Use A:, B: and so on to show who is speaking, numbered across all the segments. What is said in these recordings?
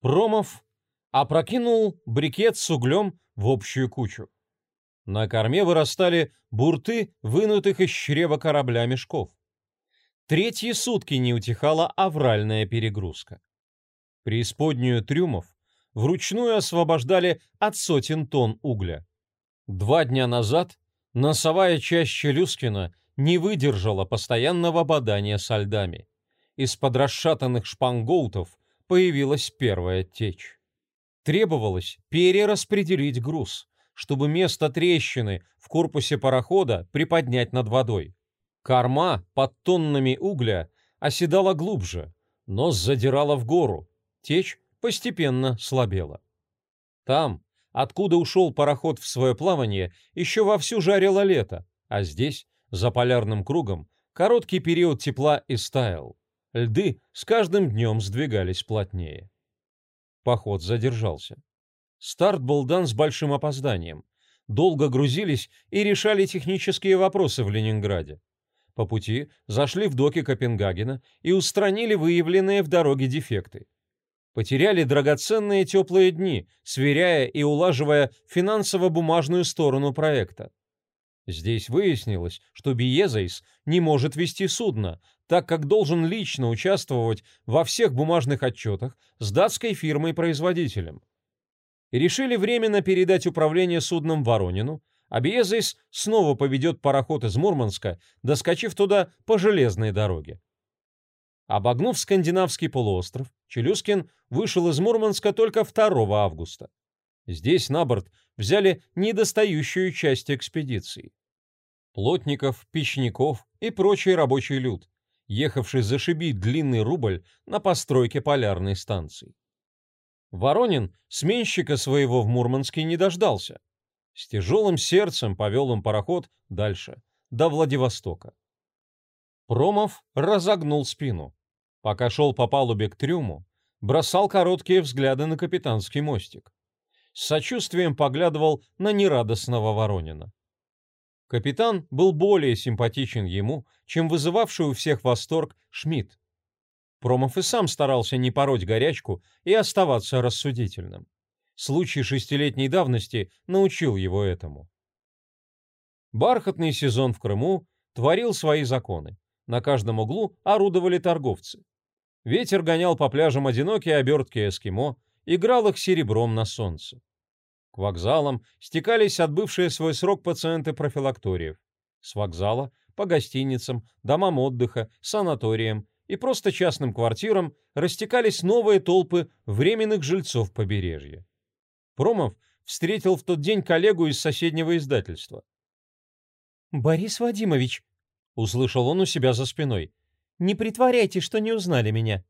A: Промов опрокинул брикет с углем в общую кучу. На корме вырастали бурты вынутых из чрева корабля мешков. Третьи сутки не утихала авральная перегрузка. Преисподнюю трюмов вручную освобождали от сотен тонн угля. Два дня назад носовая часть Челюскина не выдержала постоянного бодания со льдами. Из-под расшатанных шпангоутов появилась первая течь. Требовалось перераспределить груз, чтобы место трещины в корпусе парохода приподнять над водой. Корма под тоннами угля оседала глубже, нос задирала в гору, течь постепенно слабела. Там, откуда ушел пароход в свое плавание, еще вовсю жарило лето, а здесь, за полярным кругом, короткий период тепла и стаял. Льды с каждым днем сдвигались плотнее. Поход задержался. Старт был дан с большим опозданием. Долго грузились и решали технические вопросы в Ленинграде. По пути зашли в доки Копенгагена и устранили выявленные в дороге дефекты. Потеряли драгоценные теплые дни, сверяя и улаживая финансово-бумажную сторону проекта. Здесь выяснилось, что Биезайс не может вести судно, так как должен лично участвовать во всех бумажных отчетах с датской фирмой-производителем. Решили временно передать управление судном Воронину, а Биезайс снова поведет пароход из Мурманска, доскочив туда по железной дороге. Обогнув скандинавский полуостров, Челюскин вышел из Мурманска только 2 августа. Здесь на борт взяли недостающую часть экспедиции. Плотников, печников и прочий рабочий люд, ехавший зашибить длинный рубль на постройке полярной станции. Воронин сменщика своего в Мурманске не дождался. С тяжелым сердцем повел им пароход дальше, до Владивостока. Промов разогнул спину. Пока шел по палубе к трюму, бросал короткие взгляды на капитанский мостик. С сочувствием поглядывал на нерадостного Воронина. Капитан был более симпатичен ему, чем вызывавший у всех восторг Шмидт. Промов и сам старался не пороть горячку и оставаться рассудительным. Случай шестилетней давности научил его этому. Бархатный сезон в Крыму творил свои законы. На каждом углу орудовали торговцы. Ветер гонял по пляжам одинокие обертки эскимо, играл их серебром на солнце. К вокзалам стекались отбывшие свой срок пациенты профилакториев. С вокзала по гостиницам, домам отдыха, санаториям и просто частным квартирам растекались новые толпы временных жильцов побережья. Промов встретил в тот день коллегу из соседнего издательства.
B: «Борис Вадимович», — услышал он у себя за спиной, — «не притворяйте, что не узнали меня».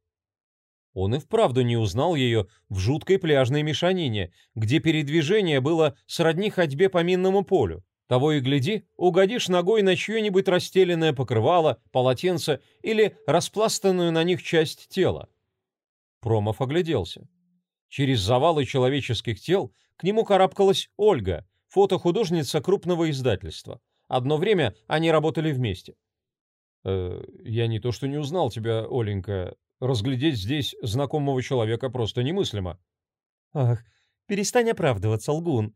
A: Он и вправду не узнал ее в жуткой пляжной мешанине, где передвижение было сродни ходьбе по минному полю. Того и гляди, угодишь ногой на чье-нибудь расстеленное покрывало, полотенце или распластанную на них часть тела. Промов огляделся. Через завалы человеческих тел к нему карабкалась Ольга, фотохудожница крупного издательства. Одно время они работали вместе. «Э, «Я не то что не узнал тебя, Оленька. Разглядеть здесь знакомого человека просто немыслимо».
B: «Ах, перестань оправдываться, лгун»,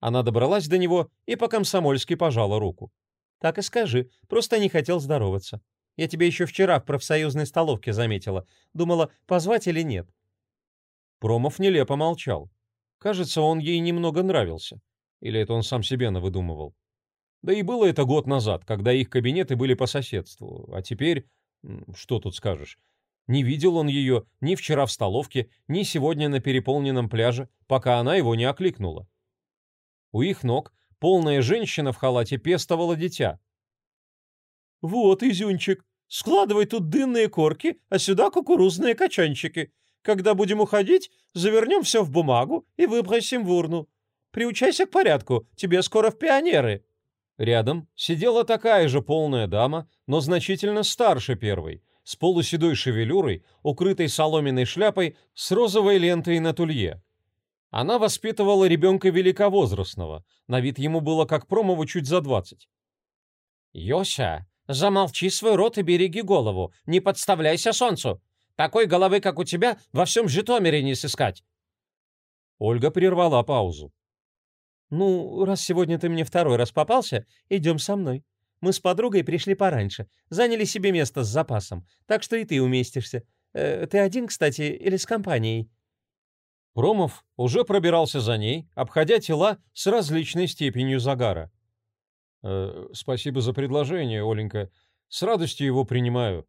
A: она добралась до него и по-комсомольски пожала руку.
B: «Так и скажи, просто не хотел здороваться. Я тебя еще вчера в профсоюзной столовке заметила. Думала, позвать или нет».
A: Промов нелепо молчал. Кажется, он ей немного нравился. Или это он сам себе навыдумывал. Да и было это год назад, когда их кабинеты были по соседству. А теперь, что тут скажешь, не видел он ее ни вчера в столовке, ни сегодня на переполненном пляже, пока она его не окликнула. У их ног полная женщина в халате пестовала дитя.
B: «Вот, изюнчик, складывай тут дынные корки, а сюда кукурузные качанчики. Когда будем уходить, завернем все в бумагу и выбросим в урну. Приучайся к порядку, тебе скоро в пионеры».
A: Рядом сидела такая же полная дама, но значительно старше первой, с полуседой шевелюрой, укрытой соломенной шляпой с розовой лентой на тулье. Она воспитывала ребенка великовозрастного, на вид ему было как Промову чуть за двадцать.
C: «Йося, замолчи свой рот и береги голову, не подставляйся солнцу.
B: Такой головы, как у тебя, во всем Житомире не сыскать.
A: Ольга прервала паузу.
B: «Ну, раз сегодня ты мне второй раз попался, идем со мной. Мы с подругой пришли пораньше, заняли себе место с запасом, так что и ты уместишься. Э, ты один, кстати, или с компанией?»
A: Промов уже пробирался за ней, обходя тела с различной степенью загара. «Э, «Спасибо за предложение, Оленька. С радостью его принимаю.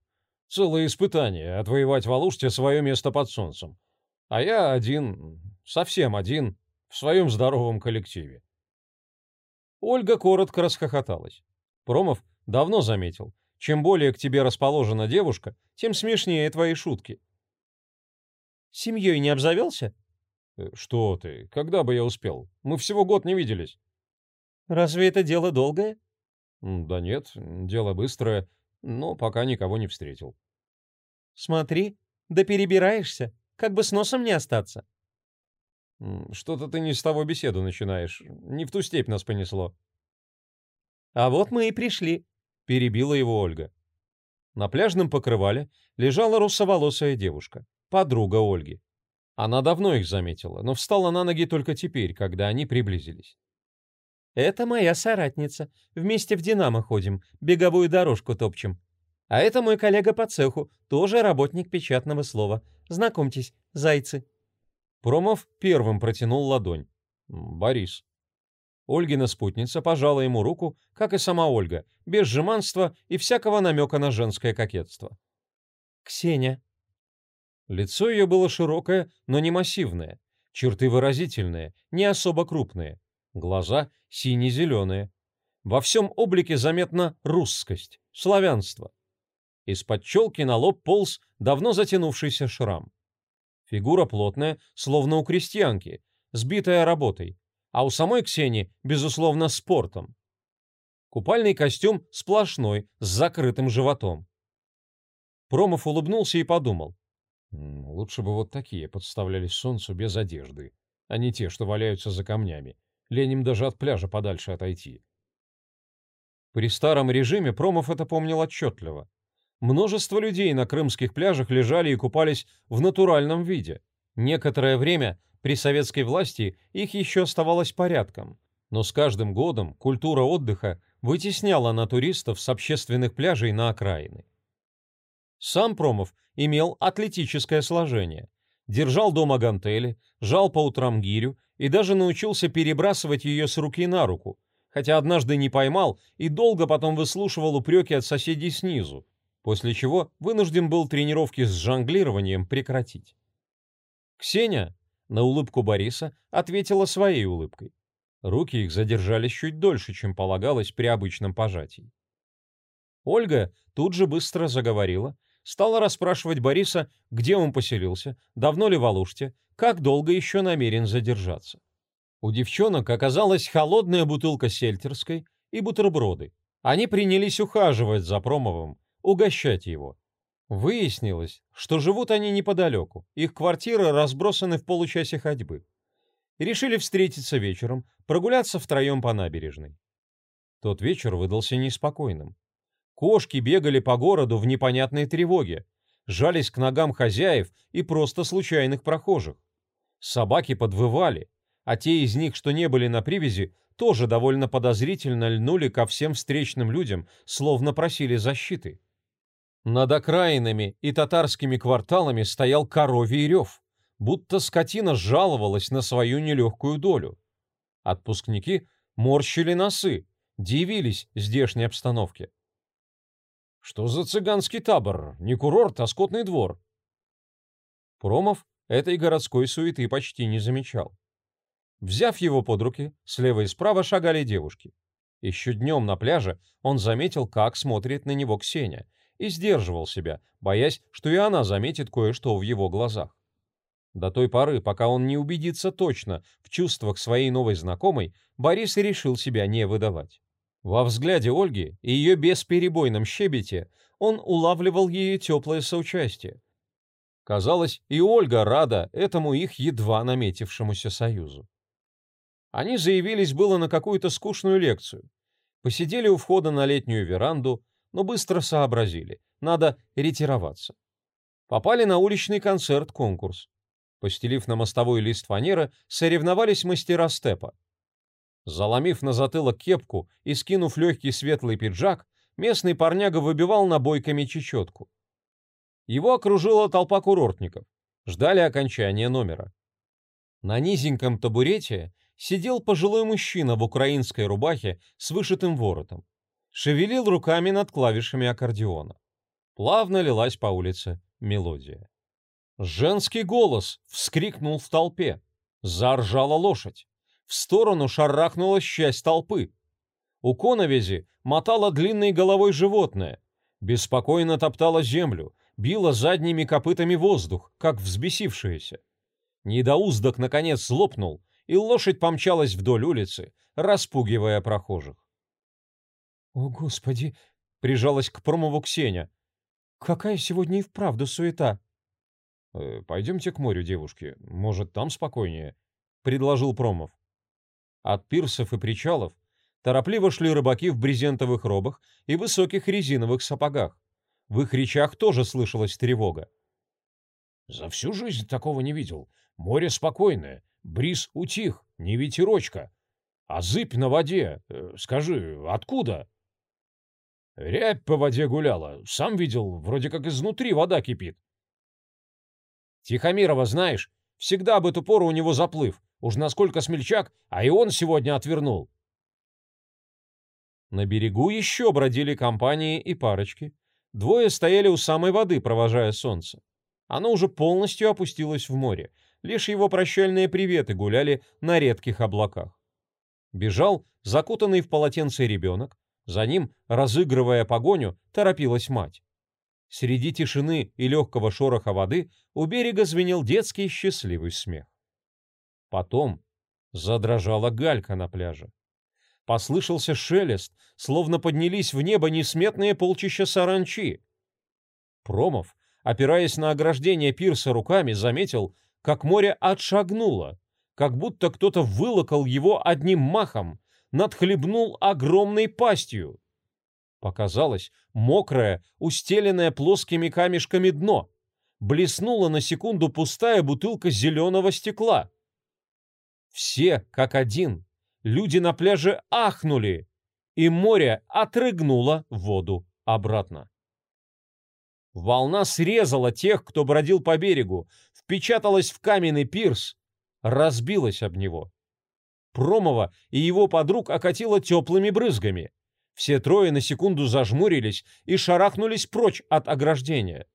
A: Целое испытание — отвоевать в Алуште свое место под солнцем. А я один, совсем один, в своем здоровом коллективе». Ольга коротко расхохоталась. Промов давно заметил, чем более к тебе расположена девушка, тем смешнее твои шутки.
B: «Семьей не обзавелся?»
A: Э, «Что ты? Когда бы я успел? Мы всего год не виделись».
B: «Разве это дело долгое?»
A: «Да нет, дело быстрое, но пока никого не встретил».
B: «Смотри, да перебираешься, как бы с носом не остаться».
A: «Что-то ты не с того беседу начинаешь, не в ту степь нас понесло».
B: «А вот мы и пришли», — перебила его Ольга.
A: На пляжном покрывале лежала русоволосая девушка, подруга Ольги. Она давно их заметила, но встала на ноги только теперь, когда они приблизились.
B: «Это моя соратница. Вместе в «Динамо» ходим, беговую дорожку топчем. А это мой коллега по цеху, тоже работник печатного слова. Знакомьтесь, зайцы».
A: Промов первым протянул ладонь. «Борис». Ольгина спутница пожала ему руку, как и сама Ольга, без жеманства и всякого намека на женское кокетство.
B: «Ксения»,
A: Лицо ее было широкое, но не массивное, черты выразительные, не особо крупные, глаза сине-зеленые. Во всем облике заметна русскость, славянство. Из-под челки на лоб полз давно затянувшийся шрам. Фигура плотная, словно у крестьянки, сбитая работой, а у самой Ксении, безусловно, спортом. Купальный костюм сплошной, с закрытым животом. Промов улыбнулся и подумал. Лучше бы вот такие подставлялись солнцу без одежды, а не те, что валяются за камнями. Леним даже от пляжа подальше отойти. При старом режиме Промов это помнил отчетливо. Множество людей на крымских пляжах лежали и купались в натуральном виде. Некоторое время при советской власти их еще оставалось порядком, но с каждым годом культура отдыха вытесняла на туристов с общественных пляжей на окраины. Сам Промов имел атлетическое сложение. Держал дома гантели, жал по утрам гирю и даже научился перебрасывать ее с руки на руку, хотя однажды не поймал и долго потом выслушивал упреки от соседей снизу, после чего вынужден был тренировки с жонглированием прекратить. Ксения на улыбку Бориса ответила своей улыбкой. Руки их задержались чуть дольше, чем полагалось при обычном пожатии. Ольга тут же быстро заговорила, стала расспрашивать Бориса, где он поселился, давно ли в Алуште, как долго еще намерен задержаться. У девчонок оказалась холодная бутылка сельтерской и бутерброды. Они принялись ухаживать за Промовым, угощать его. Выяснилось, что живут они неподалеку, их квартиры разбросаны в получасе ходьбы. решили встретиться вечером, прогуляться втроем по набережной. Тот вечер выдался неспокойным. Кошки бегали по городу в непонятной тревоге, жались к ногам хозяев и просто случайных прохожих. Собаки подвывали, а те из них, что не были на привязи, тоже довольно подозрительно льнули ко всем встречным людям, словно просили защиты. Над окраинами и татарскими кварталами стоял коровий рев, будто скотина жаловалась на свою нелегкую долю. Отпускники морщили носы, дивились здешней обстановке. Что за цыганский табор? Не курорт, а скотный двор. Промов этой городской суеты почти не замечал. Взяв его под руки, слева и справа шагали девушки. Еще днем на пляже он заметил, как смотрит на него Ксения, и сдерживал себя, боясь, что и она заметит кое-что в его глазах. До той поры, пока он не убедится точно в чувствах своей новой знакомой, Борис решил себя не выдавать. Во взгляде Ольги и ее бесперебойном щебете он улавливал ее теплое соучастие. Казалось, и Ольга рада этому их едва наметившемуся союзу. Они заявились было на какую-то скучную лекцию. Посидели у входа на летнюю веранду, но быстро сообразили, надо ретироваться. Попали на уличный концерт-конкурс. Постелив на мостовой лист фанеры, соревновались мастера степа. Заломив на затылок кепку и скинув легкий светлый пиджак, местный парняга выбивал набойками чечетку. Его окружила толпа курортников. Ждали окончания номера. На низеньком табурете сидел пожилой мужчина в украинской рубахе с вышитым воротом. Шевелил руками над клавишами аккордеона. Плавно лилась по улице мелодия. Женский голос вскрикнул в толпе. Заржала лошадь. В сторону шарахнулась часть толпы. У коновизи мотало длинной головой животное. Беспокойно топтало землю, било задними копытами воздух, как взбесившееся. Недоуздок, наконец, злопнул, и лошадь помчалась вдоль улицы, распугивая прохожих.
B: «О, Господи!» — прижалась к Промову Ксения. «Какая сегодня и вправду суета!»
A: «Э, «Пойдемте к морю, девушки. Может, там спокойнее?» — предложил Промов. От пирсов и причалов торопливо шли рыбаки в брезентовых робах и высоких резиновых сапогах. В их речах тоже слышалась тревога.
C: «За всю жизнь такого не видел. Море спокойное, бриз утих, не ветерочка. А зыбь на воде, э, скажи, откуда?» «Рябь по воде гуляла. Сам видел, вроде как изнутри вода кипит».
A: «Тихомирова знаешь? Всегда об эту пору у него заплыв. Уж насколько смельчак, а и он сегодня отвернул». На берегу еще бродили компании и парочки. Двое стояли у самой воды, провожая солнце. Оно уже полностью опустилось в море. Лишь его прощальные приветы гуляли на редких облаках. Бежал закутанный в полотенце ребенок. За ним, разыгрывая погоню, торопилась мать. Среди тишины и легкого шороха воды у берега звенел детский счастливый смех. Потом задрожала галька на пляже. Послышался шелест, словно поднялись в небо несметные полчища саранчи. Промов, опираясь на ограждение пирса руками, заметил, как море отшагнуло, как будто кто-то вылокал его одним махом, надхлебнул огромной пастью. Показалось мокрое, устеленное плоскими камешками дно. Блеснула на секунду пустая бутылка зеленого стекла. Все, как один, люди на пляже ахнули, и море отрыгнуло воду обратно. Волна срезала тех, кто бродил по берегу, впечаталась в каменный пирс, разбилась об него. Промова и его подруг окатило теплыми брызгами. Все трое на секунду зажмурились и шарахнулись прочь от ограждения.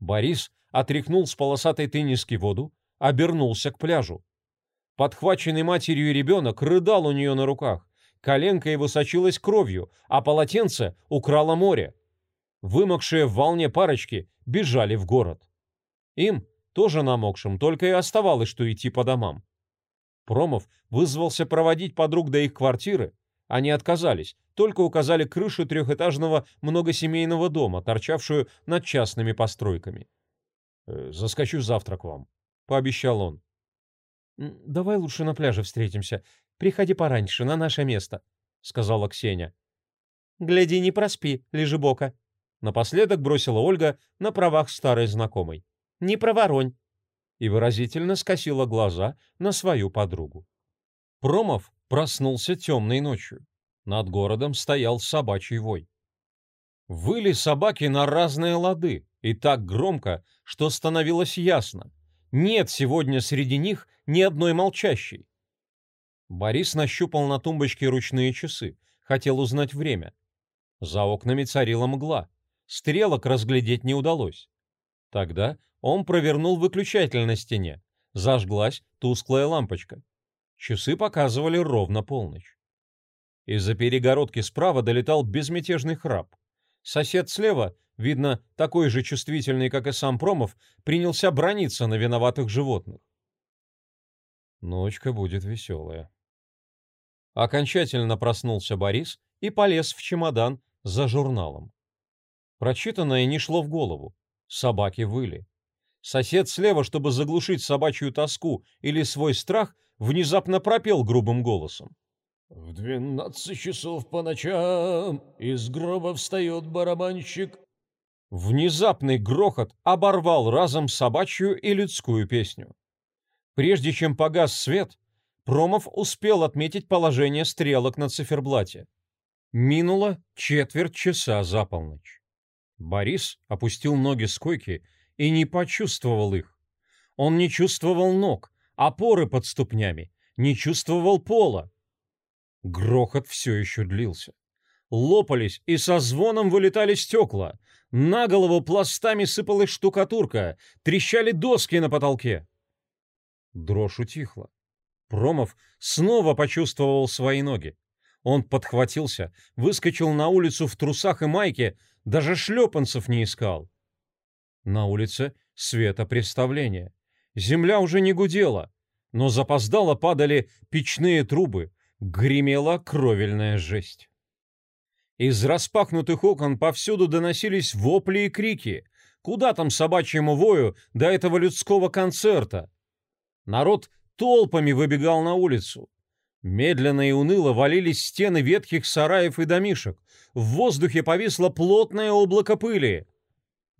A: Борис отряхнул с полосатой тенниски воду, обернулся к пляжу. Подхваченный матерью ребенок рыдал у нее на руках. Коленка его сочилась кровью, а полотенце украло море. Вымокшие в волне парочки бежали в город. Им, тоже намокшим, только и оставалось, что идти по домам. Промов вызвался проводить подруг до их квартиры. Они отказались, только указали крышу трехэтажного многосемейного дома, торчавшую над частными постройками. «Э, «Заскочу завтра к вам», — пообещал он.
B: «Давай лучше на пляже встретимся. Приходи пораньше, на наше место», — сказала Ксения. «Гляди, не проспи, лежебока», — напоследок бросила Ольга на правах старой знакомой. «Не проворонь», — и выразительно скосила глаза на свою подругу.
A: Промов проснулся темной ночью. Над городом стоял собачий вой. Выли собаки на разные лады, и так громко, что становилось ясно. Нет сегодня среди них ни одной молчащей. Борис нащупал на тумбочке ручные часы, хотел узнать время. За окнами царила мгла, стрелок разглядеть не удалось. Тогда он провернул выключатель на стене, зажглась тусклая лампочка. Часы показывали ровно полночь. Из-за перегородки справа долетал безмятежный храп. Сосед слева, видно, такой же чувствительный, как и сам Промов, принялся брониться на виноватых животных. Ночка будет веселая. Окончательно проснулся Борис и полез в чемодан за журналом. Прочитанное не шло в голову. Собаки выли. Сосед слева, чтобы заглушить собачью тоску или свой страх, внезапно пропел грубым голосом.
C: «В двенадцать часов по ночам из гроба встает барабанщик,
A: Внезапный грохот оборвал разом собачью и людскую песню. Прежде чем погас свет, Промов успел отметить положение стрелок на циферблате. Минуло четверть часа за полночь. Борис опустил ноги с койки и не почувствовал их. Он не чувствовал ног, опоры под ступнями, не чувствовал пола. Грохот все еще длился. Лопались и со звоном вылетали стекла. На голову пластами сыпалась штукатурка, трещали доски на потолке. Дрожь утихла. Промов снова почувствовал свои ноги. Он подхватился, выскочил на улицу в трусах и майке, даже шлепанцев не искал. На улице светопреставление. Земля уже не гудела, но запоздало падали печные трубы, гремела кровельная жесть. Из распахнутых окон повсюду доносились вопли и крики. Куда там собачьему вою до этого людского концерта? Народ толпами выбегал на улицу. Медленно и уныло валились стены ветхих сараев и домишек. В воздухе повисло плотное облако пыли.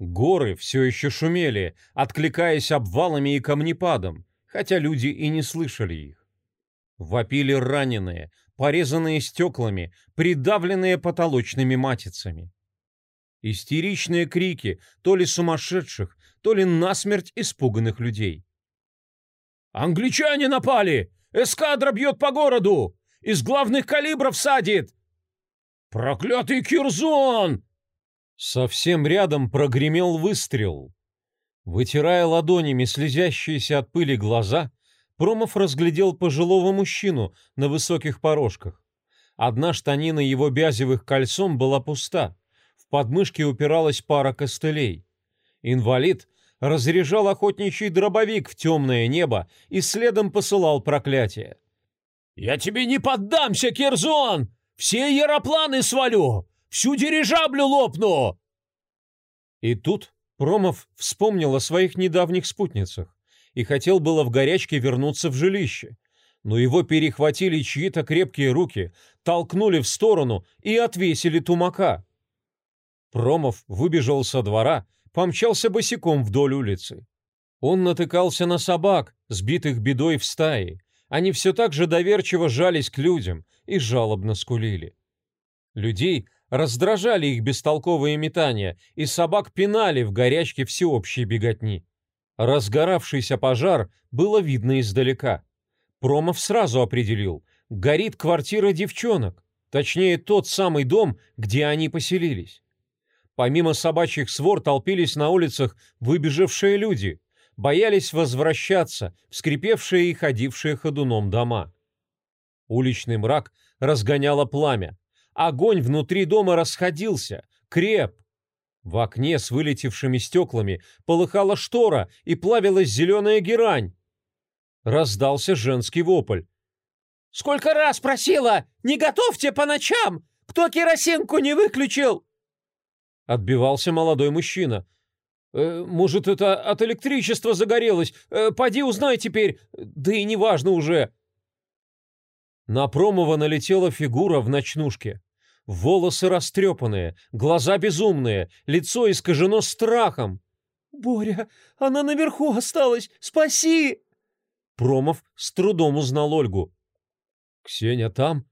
A: Горы все еще шумели, откликаясь обвалами и камнепадом, хотя люди и не слышали их. Вопили раненые, порезанные стеклами, придавленные потолочными матицами. Истеричные крики то ли сумасшедших, то ли насмерть испуганных людей.
C: «Англичане напали! Эскадра бьет по городу! Из главных калибров садит!» «Проклятый Кирзон!»
A: Совсем рядом прогремел выстрел. Вытирая ладонями слезящиеся от пыли глаза, Промов разглядел пожилого мужчину на высоких порожках. Одна штанина его бязевых кольцом была пуста. В подмышке упиралась пара костылей. Инвалид разряжал охотничий дробовик в темное небо и следом посылал проклятие.
C: «Я тебе не поддамся, Кирзон! Все яропланы свалю! Всю дирижаблю лопну!»
A: И тут Промов вспомнил о своих недавних спутницах и хотел было в горячке вернуться в жилище, но его перехватили чьи-то крепкие руки, толкнули в сторону и отвесили тумака. Промов выбежал со двора помчался босиком вдоль улицы. Он натыкался на собак, сбитых бедой в стае. Они все так же доверчиво жались к людям и жалобно скулили. Людей раздражали их бестолковые метания, и собак пинали в горячке всеобщей беготни. Разгоравшийся пожар было видно издалека. Промов сразу определил — горит квартира девчонок, точнее тот самый дом, где они поселились. Помимо собачьих свор толпились на улицах выбежавшие люди, боялись возвращаться в скрипевшие и ходившие ходуном дома. Уличный мрак разгоняло пламя. Огонь внутри дома расходился, креп. В окне с вылетевшими стеклами полыхала штора и плавилась зеленая герань. Раздался женский вопль.
B: «Сколько раз просила! Не готовьте по ночам! Кто керосинку не выключил?»
A: Отбивался молодой мужчина. «Э, «Может, это от электричества загорелось? Э, поди узнай теперь, да и неважно уже». На Промова налетела фигура в ночнушке. Волосы растрепанные, глаза безумные, лицо искажено страхом.
B: «Боря, она наверху осталась! Спаси!»
A: Промов с трудом узнал Ольгу. «Ксения там?»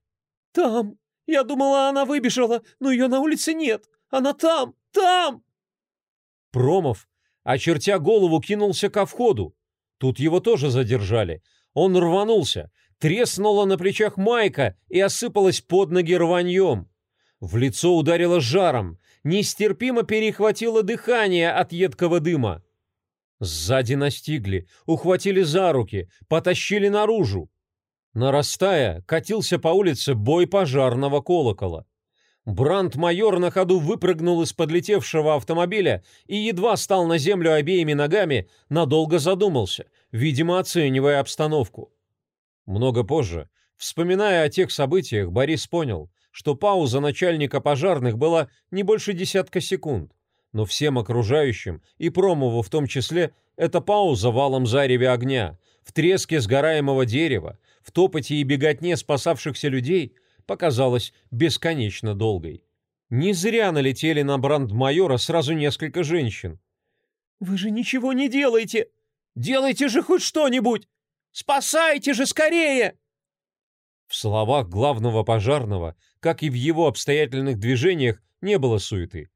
B: «Там. Я думала, она выбежала, но ее на улице нет. Она там! Там!»
A: Промов, очертя голову, кинулся ко входу. Тут его тоже задержали. Он рванулся, треснула на плечах майка и осыпалась под ноги рваньем. В лицо ударило жаром, нестерпимо перехватило дыхание от едкого дыма. Сзади настигли, ухватили за руки, потащили наружу. Нарастая, катился по улице бой пожарного колокола. Бранд-майор на ходу выпрыгнул из подлетевшего автомобиля и едва стал на землю обеими ногами, надолго задумался, видимо, оценивая обстановку. Много позже, вспоминая о тех событиях, Борис понял, что пауза начальника пожарных была не больше десятка секунд, но всем окружающим, и Промову в том числе, эта пауза валом зареве огня, в треске сгораемого дерева, в топоте и беготне спасавшихся людей – показалась бесконечно долгой. Не зря налетели на брандмайора сразу несколько женщин.
B: «Вы же ничего не делаете! Делайте же хоть что-нибудь! Спасайте же скорее!»
A: В словах главного пожарного, как и в его обстоятельных движениях, не было суеты.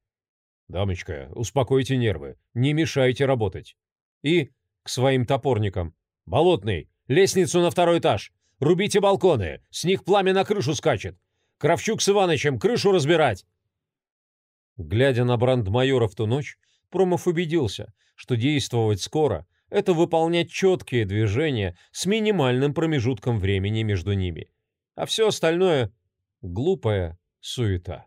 C: «Дамочка, успокойте нервы, не мешайте работать».
A: И к своим топорникам.
C: «Болотный, лестницу на второй этаж! Рубите балконы, с них пламя на крышу скачет! Кравчук с Иванычем крышу разбирать!»
A: Глядя на брандмайора в ту ночь, Промов убедился, что действовать скоро — это выполнять четкие движения с минимальным промежутком времени между ними, а все остальное — глупая суета.